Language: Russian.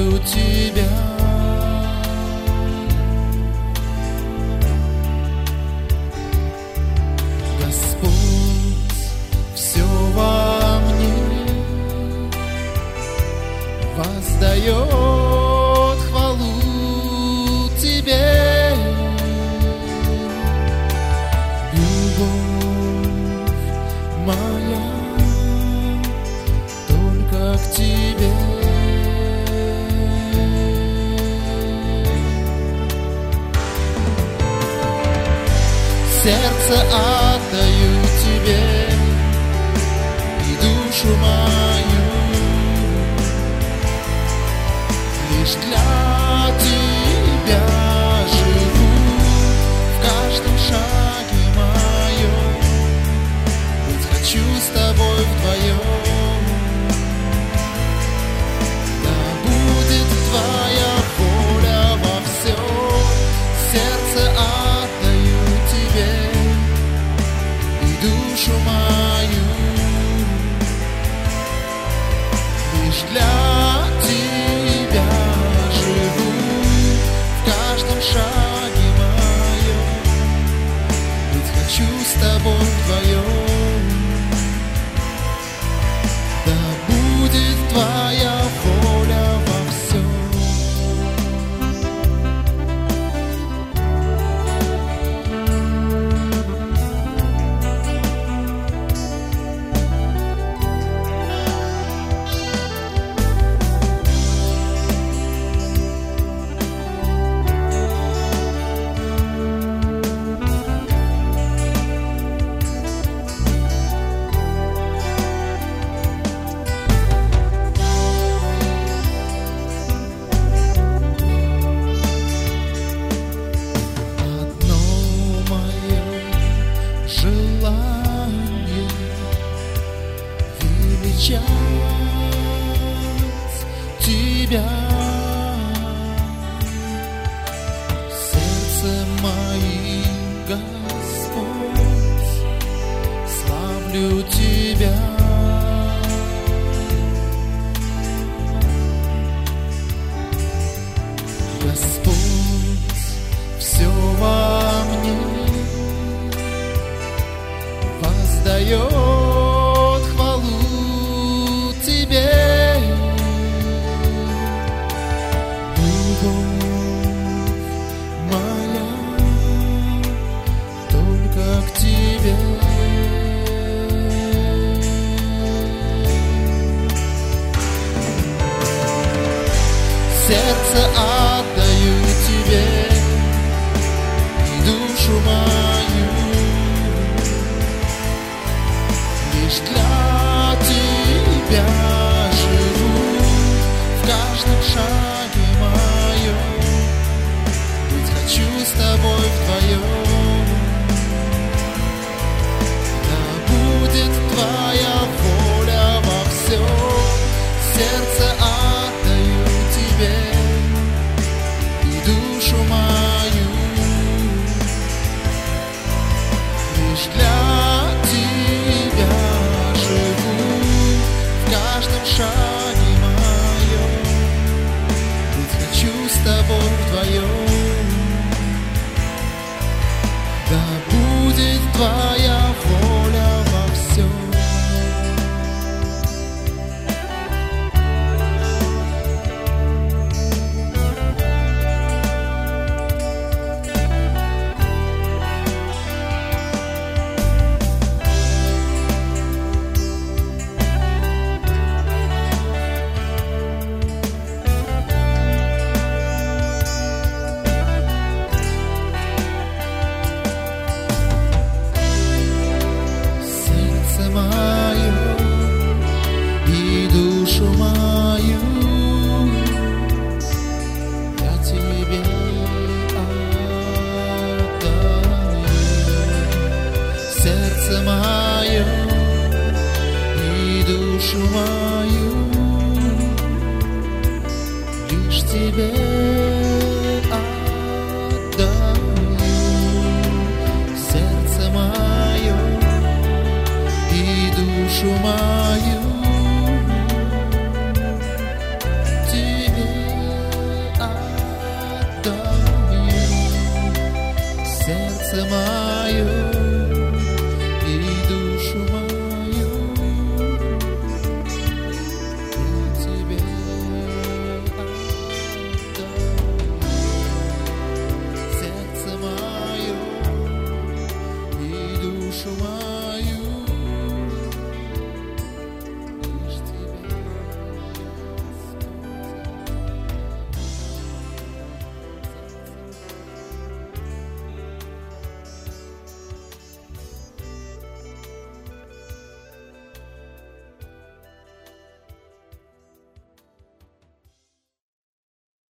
люблю тебя. Господь, все во мне воздает хвалу тебе. Любовь моя только к тебе. Сердце отдаю Тебе и душу мою. Лишь для Тебя будет желание величать Тебя. Сердце моим, Господь, славлю Тебя. Моя только к Тебе. Сердце отдаю Твоя воля во всем. Сердце отдаю Тебе и душу мою лишь для Тебя живу в каждом шаге моем. Ведь с Тобой вдвоем. Да будет Твоя душу мою тебе отдаю, сердце мое. Joshua.